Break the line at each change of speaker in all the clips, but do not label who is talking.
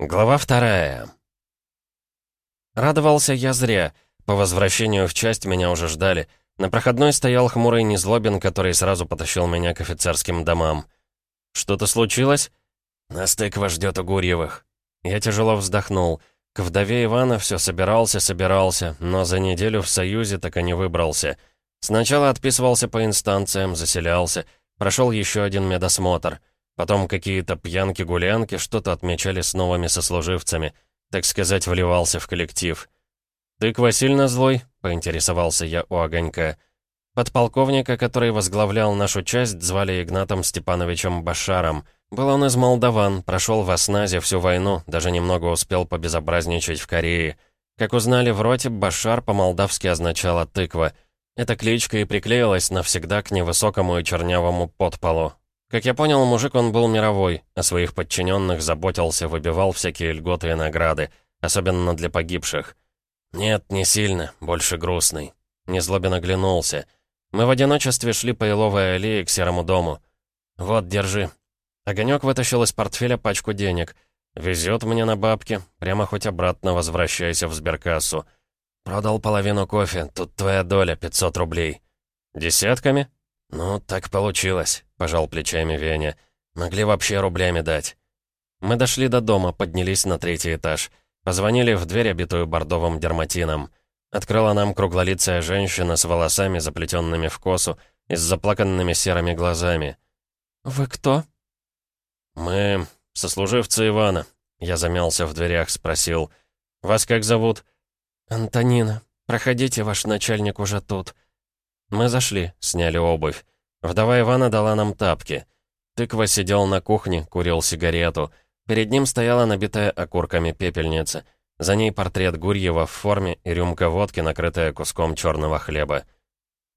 Глава вторая. Радовался я зря. По возвращению в часть меня уже ждали. На проходной стоял хмурый Незлобин, который сразу потащил меня к офицерским домам. «Что-то случилось?» «Нас тыква ждет у Гурьевых». Я тяжело вздохнул. К вдове Ивана все собирался, собирался, но за неделю в Союзе так и не выбрался. Сначала отписывался по инстанциям, заселялся, прошел еще один медосмотр — Потом какие-то пьянки-гулянки что-то отмечали с новыми сослуживцами. Так сказать, вливался в коллектив. «Тыква сильно злой?» — поинтересовался я у Огонька. Подполковника, который возглавлял нашу часть, звали Игнатом Степановичем Башаром. Был он из Молдаван, прошел в Осназе всю войну, даже немного успел побезобразничать в Корее. Как узнали в роте, Башар по-молдавски означала «тыква». Эта кличка и приклеилась навсегда к невысокому и чернявому подполу. Как я понял, мужик он был мировой, о своих подчиненных заботился, выбивал всякие льготы и награды, особенно для погибших. Нет, не сильно, больше грустный. Незлобин оглянулся. Мы в одиночестве шли по еловой аллее к серому дому. «Вот, держи». Огонек вытащил из портфеля пачку денег. «Везет мне на бабки, прямо хоть обратно возвращайся в сберкассу. Продал половину кофе, тут твоя доля, 500 рублей». «Десятками?» «Ну, так получилось», — пожал плечами Веня. «Могли вообще рублями дать». Мы дошли до дома, поднялись на третий этаж. Позвонили в дверь, обитую бордовым дерматином. Открыла нам круглолицая женщина с волосами, заплетенными в косу, и с заплаканными серыми глазами.
«Вы кто?»
«Мы сослуживцы Ивана», — я замялся в дверях, спросил. «Вас как зовут?»
«Антонина. Проходите, ваш начальник уже тут».
Мы зашли, сняли обувь. Вдова Ивана дала нам тапки. Тыква сидел на кухне, курил сигарету. Перед ним стояла набитая окурками пепельница. За ней портрет Гурьева в форме и рюмка водки, накрытая куском черного хлеба.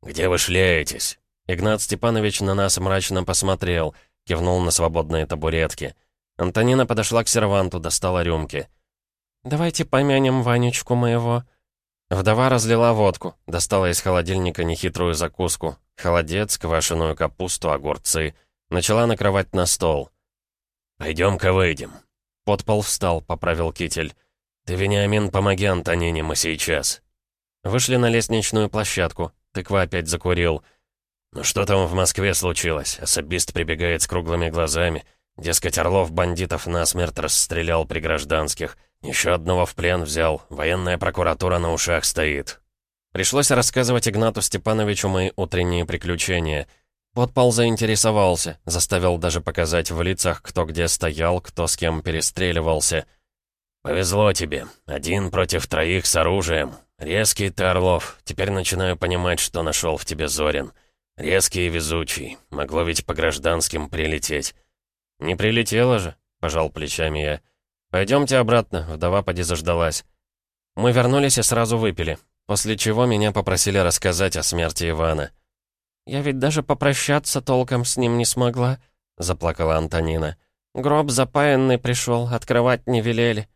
«Где вы шляетесь?» Игнат Степанович на нас мрачно посмотрел, кивнул на свободные табуретки. Антонина подошла к серванту, достала рюмки.
«Давайте помянем Ванечку моего»,
Вдова разлила водку, достала из холодильника нехитрую закуску. Холодец, квашеную капусту, огурцы. Начала накрывать на стол. «Пойдем-ка выйдем». Подпол встал, поправил китель. «Ты, Вениамин, помоги Антонине, мы сейчас». Вышли на лестничную площадку. Тыква опять закурил. «Ну что там в Москве случилось?» Особист прибегает с круглыми глазами. Дескать, Орлов бандитов насмерть расстрелял при гражданских. Еще одного в плен взял. Военная прокуратура на ушах стоит. Пришлось рассказывать Игнату Степановичу мои утренние приключения. Подпол заинтересовался, заставил даже показать в лицах, кто где стоял, кто с кем перестреливался. «Повезло тебе. Один против троих с оружием. Резкий ты, Орлов. Теперь начинаю понимать, что нашел в тебе Зорин. Резкий и везучий. Могло ведь по гражданским прилететь». «Не прилетело же», — пожал плечами я. «Пойдемте обратно», — вдова поди заждалась. Мы вернулись и сразу выпили, после чего меня попросили рассказать о смерти Ивана.
«Я ведь даже попрощаться толком с ним не смогла», — заплакала Антонина. «Гроб запаянный пришел, открывать не велели».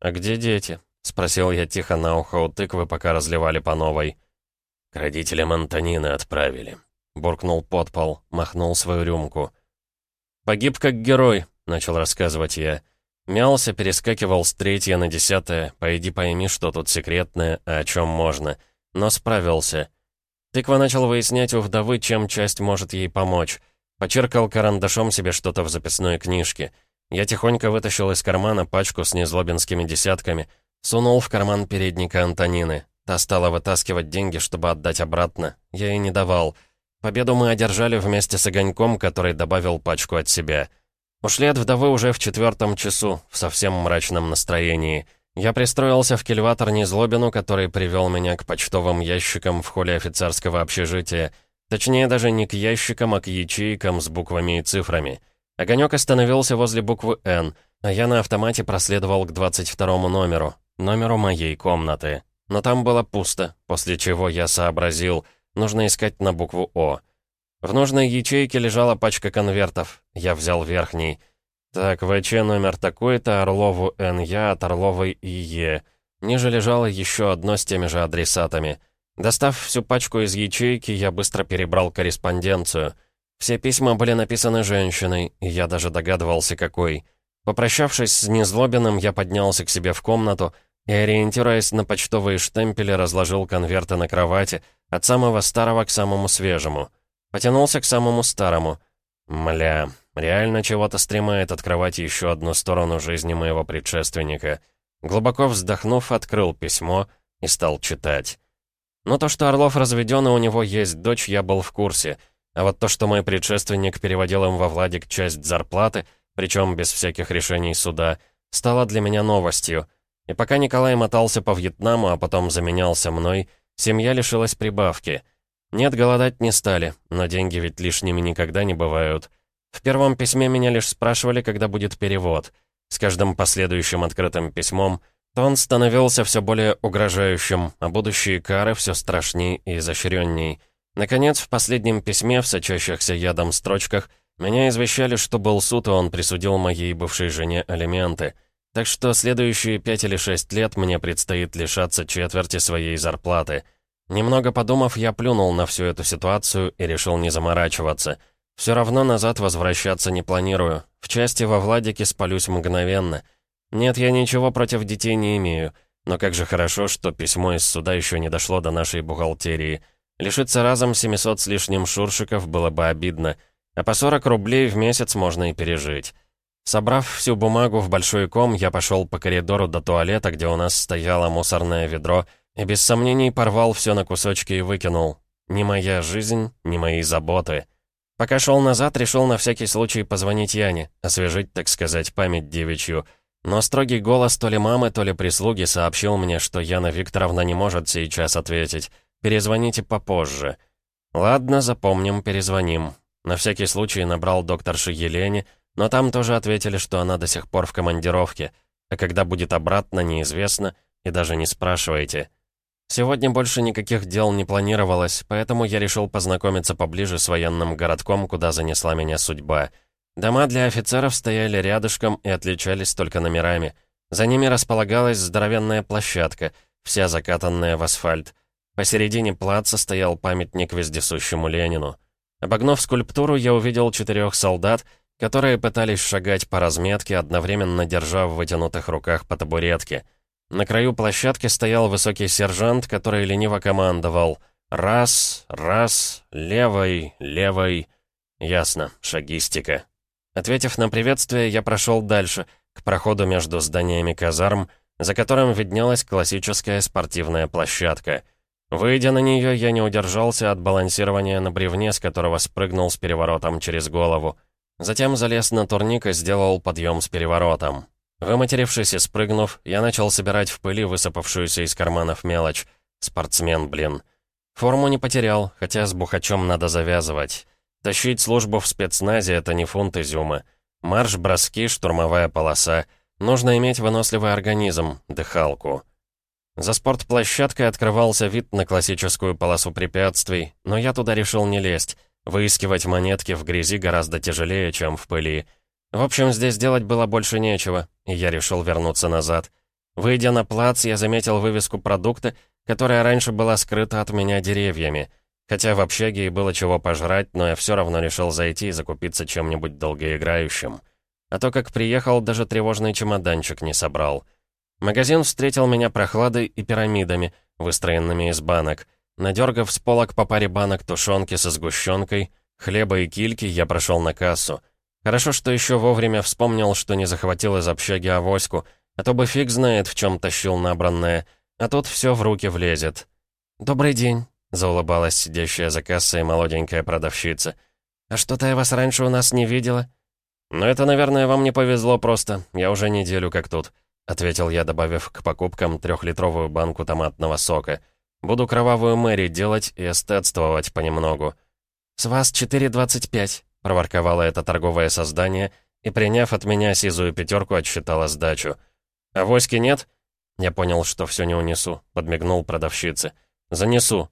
«А где дети?» — спросил я тихо на ухо у тыквы, пока разливали по новой. «К родителям Антонины отправили», — буркнул подпол, махнул свою рюмку. «Погиб как герой», — начал рассказывать я. Мялся, перескакивал с третья на десятое. Пойди пойми, что тут секретное, а о чем можно. Но справился. Тыква начал выяснять у вдовы, чем часть может ей помочь. Почеркал карандашом себе что-то в записной книжке. Я тихонько вытащил из кармана пачку с незлобинскими десятками. Сунул в карман передника Антонины. Та стала вытаскивать деньги, чтобы отдать обратно. Я ей не давал. Победу мы одержали вместе с Огоньком, который добавил пачку от себя. Ушли от вдовы уже в четвертом часу, в совсем мрачном настроении. Я пристроился в кильватор Незлобину, который привел меня к почтовым ящикам в холле офицерского общежития. Точнее, даже не к ящикам, а к ячейкам с буквами и цифрами. Огонек остановился возле буквы «Н», а я на автомате проследовал к 22 номеру, номеру моей комнаты. Но там было пусто, после чего я сообразил, нужно искать на букву «О». В нужной ячейке лежала пачка конвертов. Я взял верхний. Так, ВЧ номер такой-то, Орлову НЯ от Орловой ИЕ. Ниже лежало еще одно с теми же адресатами. Достав всю пачку из ячейки, я быстро перебрал корреспонденцию. Все письма были написаны женщиной, и я даже догадывался, какой. Попрощавшись с Незлобиным, я поднялся к себе в комнату и, ориентируясь на почтовые штемпели, разложил конверты на кровати, от самого старого к самому свежему. Потянулся к самому старому. Мля, реально чего-то стремает открывать еще одну сторону жизни моего предшественника. Глубоко вздохнув, открыл письмо и стал читать. Но то, что Орлов разведен и у него есть дочь, я был в курсе. А вот то, что мой предшественник переводил им во Владик часть зарплаты, причем без всяких решений суда, стало для меня новостью. И пока Николай мотался по Вьетнаму, а потом заменялся мной, семья лишилась прибавки. Нет, голодать не стали, но деньги ведь лишними никогда не бывают. В первом письме меня лишь спрашивали, когда будет перевод. С каждым последующим открытым письмом Тон становился все более угрожающим, а будущие кары все страшней и изощренней. Наконец, в последнем письме, в сочащихся ядом строчках, меня извещали, что был суд, и он присудил моей бывшей жене алименты. Так что следующие пять или шесть лет мне предстоит лишаться четверти своей зарплаты. Немного подумав, я плюнул на всю эту ситуацию и решил не заморачиваться. Все равно назад возвращаться не планирую. В части во Владике спалюсь мгновенно — «Нет, я ничего против детей не имею. Но как же хорошо, что письмо из суда еще не дошло до нашей бухгалтерии. Лишиться разом 700 с лишним шуршиков было бы обидно. А по 40 рублей в месяц можно и пережить». Собрав всю бумагу в большой ком, я пошел по коридору до туалета, где у нас стояло мусорное ведро, и без сомнений порвал все на кусочки и выкинул. Не моя жизнь, не мои заботы. Пока шел назад, решил на всякий случай позвонить Яне, освежить, так сказать, память девичью — но строгий голос то ли мамы, то ли прислуги сообщил мне, что Яна Викторовна не может сейчас ответить. Перезвоните попозже. Ладно, запомним, перезвоним. На всякий случай набрал докторши Елене, но там тоже ответили, что она до сих пор в командировке. А когда будет обратно, неизвестно, и даже не спрашивайте. Сегодня больше никаких дел не планировалось, поэтому я решил познакомиться поближе с военным городком, куда занесла меня судьба — Дома для офицеров стояли рядышком и отличались только номерами. За ними располагалась здоровенная площадка, вся закатанная в асфальт. Посередине плаца стоял памятник вездесущему Ленину. Обогнув скульптуру, я увидел четырех солдат, которые пытались шагать по разметке, одновременно держа в вытянутых руках по табуретке. На краю площадки стоял высокий сержант, который лениво командовал «Раз, раз, левой, левой». Ясно, шагистика. Ответив на приветствие, я прошел дальше, к проходу между зданиями казарм, за которым виднелась классическая спортивная площадка. Выйдя на нее, я не удержался от балансирования на бревне, с которого спрыгнул с переворотом через голову. Затем залез на турник и сделал подъем с переворотом. Выматерившись и спрыгнув, я начал собирать в пыли высыпавшуюся из карманов мелочь. Спортсмен, блин. Форму не потерял, хотя с бухачом надо завязывать. Тащить службу в спецназе — это не фунт изюма. Марш, броски, штурмовая полоса. Нужно иметь выносливый организм, дыхалку. За спортплощадкой открывался вид на классическую полосу препятствий, но я туда решил не лезть. Выискивать монетки в грязи гораздо тяжелее, чем в пыли. В общем, здесь делать было больше нечего, и я решил вернуться назад. Выйдя на плац, я заметил вывеску продукта, которая раньше была скрыта от меня деревьями — Хотя в общаге и было чего пожрать, но я все равно решил зайти и закупиться чем-нибудь долгоиграющим. А то, как приехал, даже тревожный чемоданчик не собрал. Магазин встретил меня прохладой и пирамидами, выстроенными из банок. Надергав с полок по паре банок тушенки со сгущенкой, хлеба и кильки, я прошел на кассу. Хорошо, что еще вовремя вспомнил, что не захватил из общаги авоську, а то бы фиг знает, в чем тащил набранное, а тут все в руки влезет. «Добрый день», Заулыбалась сидящая за кассой молоденькая продавщица. «А что-то я вас раньше у нас не видела?» «Ну это, наверное, вам не повезло просто. Я уже неделю как тут», — ответил я, добавив к покупкам трехлитровую банку томатного сока. «Буду кровавую Мэри делать и эстетствовать понемногу». «С вас 4,25», — проворковало это торговое создание и, приняв от меня сизую пятерку, отсчитала сдачу. «А воськи нет?» Я понял, что все не унесу, подмигнул продавщице. «Занесу»,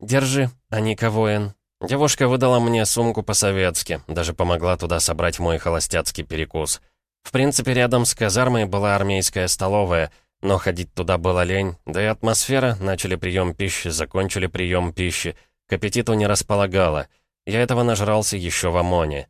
«Держи, Аника воин». Девушка выдала мне сумку по-советски, даже помогла туда собрать мой холостяцкий перекус. В принципе, рядом с казармой была армейская столовая, но ходить туда было лень, да и атмосфера, начали прием пищи, закончили прием пищи, к аппетиту не располагала. Я этого нажрался еще в ОМОНе.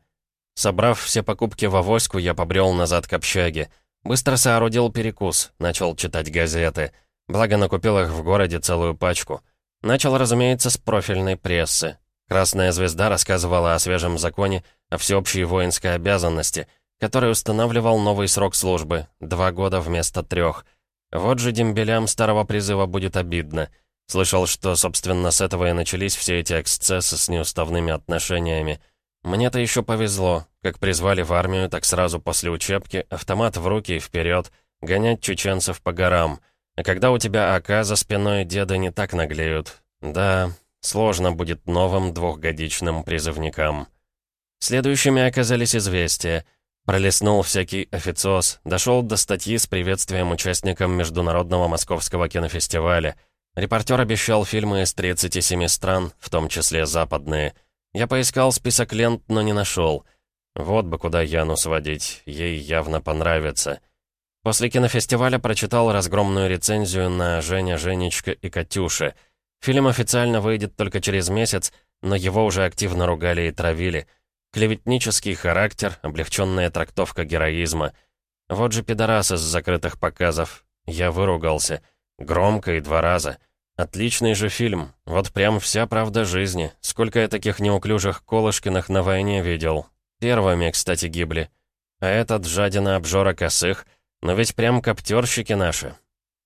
Собрав все покупки в авоську, я побрел назад к общаге. Быстро соорудил перекус, начал читать газеты. Благо накупил их в городе целую пачку. Начал, разумеется, с профильной прессы. «Красная звезда» рассказывала о свежем законе о всеобщей воинской обязанности, который устанавливал новый срок службы — два года вместо трех. Вот же дембелям старого призыва будет обидно. Слышал, что, собственно, с этого и начались все эти эксцессы с неуставными отношениями. Мне-то еще повезло. Как призвали в армию, так сразу после учебки, автомат в руки и вперед, гонять чеченцев по горам. А когда у тебя АК за спиной, деды не так наглеют. Да, сложно будет новым двухгодичным призывникам. Следующими оказались известия. Пролистнул всякий официоз, дошел до статьи с приветствием участникам Международного Московского кинофестиваля. Репортер обещал фильмы из 37 стран, в том числе западные — я поискал список лент, но не нашел. Вот бы куда Яну сводить, ей явно понравится. После кинофестиваля прочитал разгромную рецензию на «Женя, Женечка и Катюша». Фильм официально выйдет только через месяц, но его уже активно ругали и травили. Клеветнический характер, облегченная трактовка героизма. Вот же пидорас из закрытых показов. Я выругался. Громко и два раза. Отличный же фильм. Вот прям вся правда жизни. Сколько я таких неуклюжих Колышкиных на войне видел. Первыми, кстати, гибли. А этот жадина обжора косых. Но ведь прям коптерщики наши.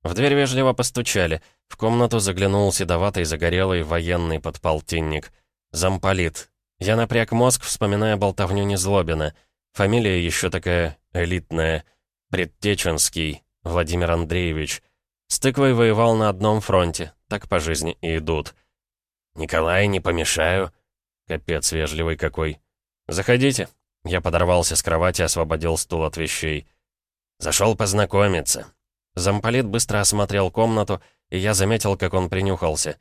В дверь вежливо постучали. В комнату заглянул седоватый загорелый военный подполтинник. Замполит. Я напряг мозг, вспоминая болтовню Незлобина. Фамилия еще такая элитная. Предтеченский. Владимир Андреевич. С тыквой воевал на одном фронте, так по жизни и идут. «Николай, не помешаю?» Капец вежливый какой. «Заходите». Я подорвался с кровати, освободил стул от вещей. «Зашел познакомиться». Замполит быстро осмотрел комнату, и я заметил, как он принюхался.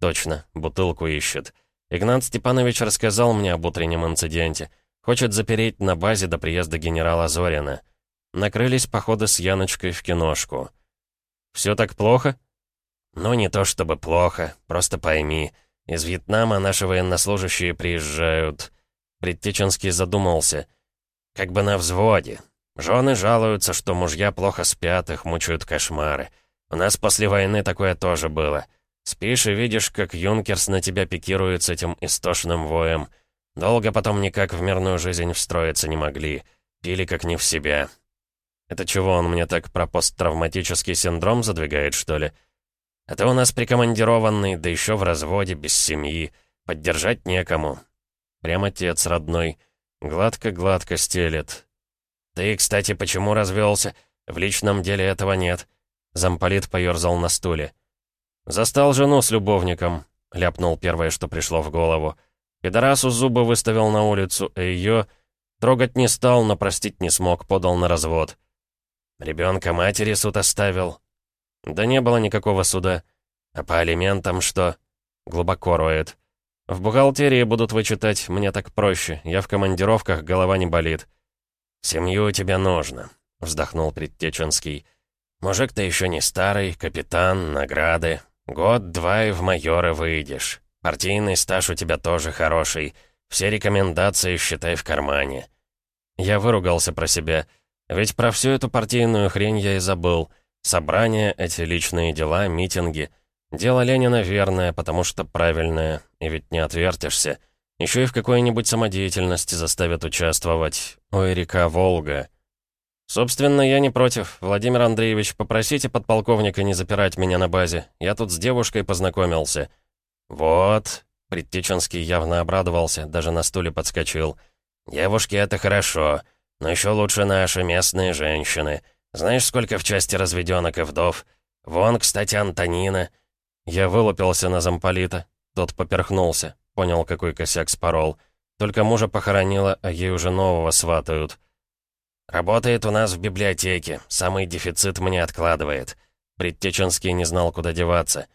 «Точно, бутылку ищет». Игнат Степанович рассказал мне об утреннем инциденте. Хочет запереть на базе до приезда генерала Зорина. Накрылись походы с Яночкой в киношку. «Все так плохо?» «Ну, не то чтобы плохо, просто пойми. Из Вьетнама наши военнослужащие приезжают...» Предтеченский задумался. «Как бы на взводе. Жены жалуются, что мужья плохо спят, их мучают кошмары. У нас после войны такое тоже было. Спишь и видишь, как юнкерс на тебя пикирует с этим истошным воем. Долго потом никак в мирную жизнь встроиться не могли. Пили как не в себя. Это чего он мне так про посттравматический синдром задвигает, что ли? Это у нас прикомандированный, да еще в разводе, без семьи. Поддержать некому. Прям отец родной. Гладко-гладко стелет. Ты, кстати, почему развелся? В личном деле этого нет. Замполит поерзал на стуле. «Застал жену с любовником», — ляпнул первое, что пришло в голову. Пидорасу зубы выставил на улицу, а ее... Трогать не стал, но простить не смог, подал на развод. Ребенка матери суд оставил. Да не было никакого суда. А по алиментам что? Глубоко роет. В бухгалтерии будут вычитать, мне так проще. Я в командировках, голова не болит. «Семью тебе нужно», — вздохнул Предтеченский. «Мужик ты еще не старый, капитан, награды. Год-два и в майоры выйдешь. Партийный стаж у тебя тоже хороший. Все рекомендации считай в кармане». Я выругался про себя — ведь про всю эту партийную хрень я и забыл. Собрания, эти личные дела, митинги. Дело Ленина верное, потому что правильное, и ведь не отвертишься. Еще и в какой-нибудь самодеятельности заставят участвовать. Ой, река Волга. Собственно, я не против. Владимир Андреевич, попросите подполковника не запирать меня на базе. Я тут с девушкой познакомился. Вот. Предтеченский явно обрадовался, даже на стуле подскочил. Девушки — это хорошо. Но еще лучше наши местные женщины. Знаешь, сколько в части разведенок и вдов? Вон, кстати, Антонина». Я вылупился на замполита. Тот поперхнулся. Понял, какой косяк спорол. Только мужа похоронила, а ей уже нового сватают. «Работает у нас в библиотеке. Самый дефицит мне откладывает». Предтеченский не знал, куда деваться.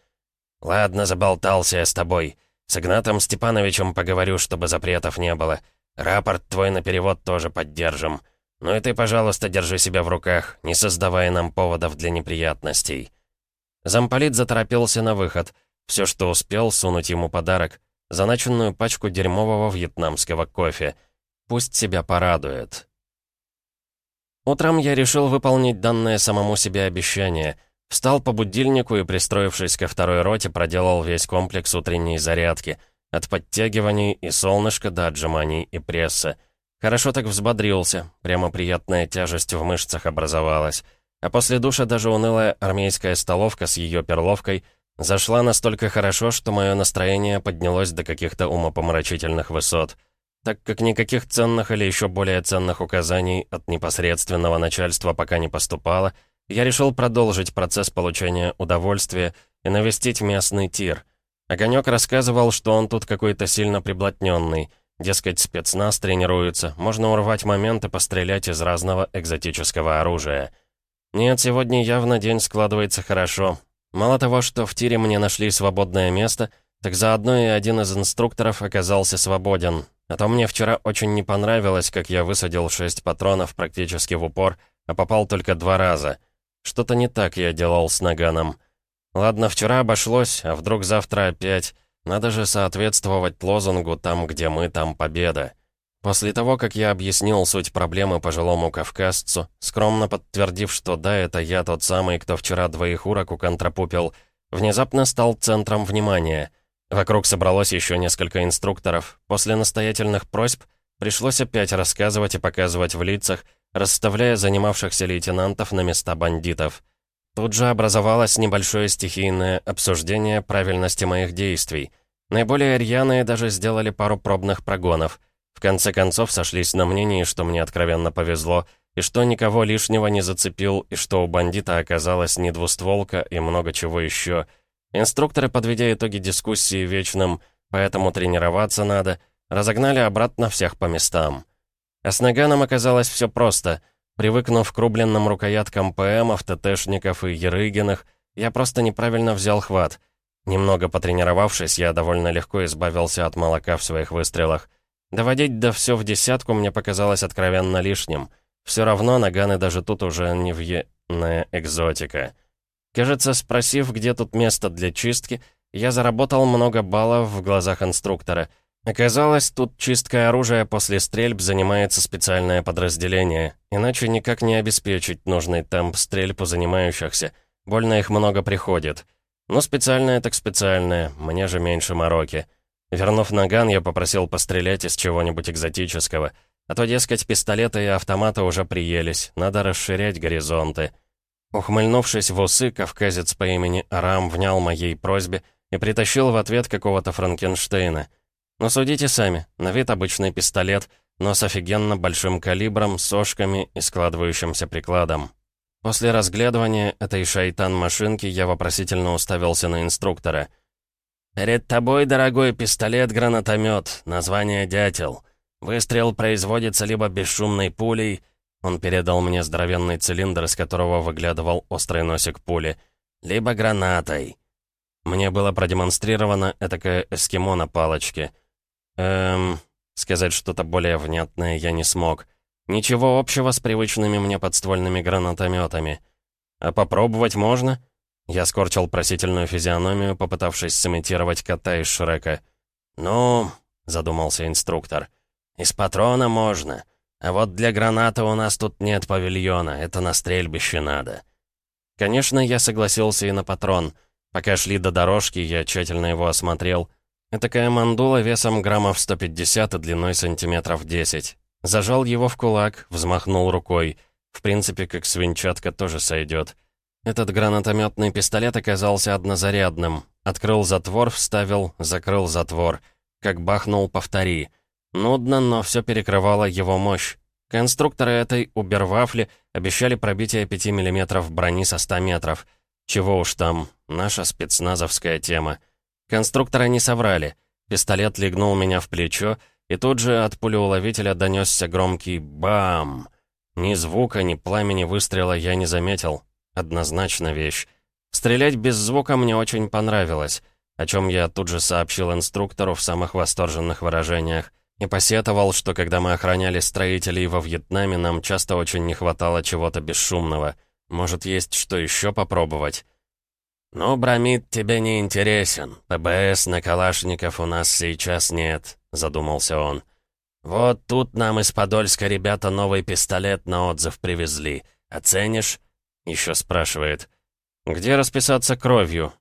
«Ладно, заболтался я с тобой. С Игнатом Степановичем поговорю, чтобы запретов не было. Рапорт твой на перевод тоже поддержим. Ну и ты, пожалуйста, держи себя в руках, не создавая нам поводов для неприятностей». Замполит заторопился на выход. Все, что успел, сунуть ему подарок. Заначенную пачку дерьмового вьетнамского кофе. Пусть себя порадует. Утром я решил выполнить данное самому себе обещание. Встал по будильнику и, пристроившись ко второй роте, проделал весь комплекс утренней зарядки. От подтягиваний и солнышка до отжиманий и пресса. Хорошо так взбодрился, прямо приятная тяжесть в мышцах образовалась. А после душа даже унылая армейская столовка с ее перловкой зашла настолько хорошо, что мое настроение поднялось до каких-то умопомрачительных высот. Так как никаких ценных или еще более ценных указаний от непосредственного начальства пока не поступало, я решил продолжить процесс получения удовольствия и навестить местный тир. Огонек рассказывал, что он тут какой-то сильно приблотненный, дескать, спецназ тренируется, можно урвать момент и пострелять из разного экзотического оружия. Нет, сегодня явно день складывается хорошо. Мало того, что в тире мне нашли свободное место, так заодно и один из инструкторов оказался свободен. А то мне вчера очень не понравилось, как я высадил шесть патронов практически в упор, а попал только два раза. Что-то не так я делал с наганом. Ладно, вчера обошлось, а вдруг завтра опять. Надо же соответствовать лозунгу «там, где мы, там победа». После того, как я объяснил суть проблемы пожилому кавказцу, скромно подтвердив, что да, это я тот самый, кто вчера двоих урок уконтрапупил, внезапно стал центром внимания. Вокруг собралось еще несколько инструкторов. После настоятельных просьб пришлось опять рассказывать и показывать в лицах, расставляя занимавшихся лейтенантов на места бандитов. Тут же образовалось небольшое стихийное обсуждение правильности моих действий. Наиболее рьяные даже сделали пару пробных прогонов — в конце концов сошлись на мнении, что мне откровенно повезло, и что никого лишнего не зацепил, и что у бандита оказалась не двустволка и много чего еще. Инструкторы, подведя итоги дискуссии вечным «поэтому тренироваться надо», разогнали обратно всех по местам. А с Наганом оказалось все просто. Привыкнув к рубленным рукояткам ПМов, ТТшников и Ерыгиных, я просто неправильно взял хват. Немного потренировавшись, я довольно легко избавился от молока в своих выстрелах. Доводить до все в десятку мне показалось откровенно лишним. Все равно наганы даже тут уже не въедная экзотика. Кажется, спросив, где тут место для чистки, я заработал много баллов в глазах инструктора. Оказалось, тут чисткой оружия после стрельб занимается специальное подразделение, иначе никак не обеспечить нужный темп стрельб у занимающихся. Больно их много приходит. Но специальное так специальное, мне же меньше мороки. Вернув наган, я попросил пострелять из чего-нибудь экзотического. А то, дескать, пистолеты и автоматы уже приелись, надо расширять горизонты. Ухмыльнувшись в усы, кавказец по имени Арам внял моей просьбе и притащил в ответ какого-то Франкенштейна. Но судите сами, на вид обычный пистолет, но с офигенно большим калибром, сошками и складывающимся прикладом. После разглядывания этой шайтан-машинки я вопросительно уставился на инструктора — «Перед тобой, дорогой пистолет-гранатомет, название «Дятел». Выстрел производится либо бесшумной пулей, он передал мне здоровенный цилиндр, из которого выглядывал острый носик пули, либо гранатой. Мне было продемонстрировано этакое эскимо на палочке. Эм, сказать что-то более внятное я не смог. Ничего общего с привычными мне подствольными гранатометами. А попробовать можно?» Я скорчил просительную физиономию, попытавшись сымитировать кота из Шрека. «Ну...» — задумался инструктор. «Из патрона можно. А вот для граната у нас тут нет павильона, это на стрельбище надо». Конечно, я согласился и на патрон. Пока шли до дорожки, я тщательно его осмотрел. Этакая мандула весом граммов 150 и длиной сантиметров 10. Зажал его в кулак, взмахнул рукой. В принципе, как свинчатка тоже сойдет. Этот гранатометный пистолет оказался однозарядным. Открыл затвор, вставил, закрыл затвор. Как бахнул, повтори. Нудно, но все перекрывало его мощь. Конструкторы этой Убервафли обещали пробитие 5 мм брони со 100 метров. Чего уж там, наша спецназовская тема. Конструкторы не соврали. Пистолет легнул меня в плечо, и тут же от пулеуловителя донесся громкий «бам!». Ни звука, ни пламени выстрела я не заметил. Однозначно вещь. Стрелять без звука мне очень понравилось, о чем я тут же сообщил инструктору в самых восторженных выражениях и посетовал, что когда мы охраняли строителей во Вьетнаме, нам часто очень не хватало чего-то бесшумного. Может, есть что еще попробовать? «Ну, Брамид тебе не интересен. ПБС на Калашников у нас сейчас нет», — задумался он. «Вот тут нам из Подольска ребята новый пистолет на отзыв привезли. Оценишь?» Еще спрашивает. «Где расписаться кровью?»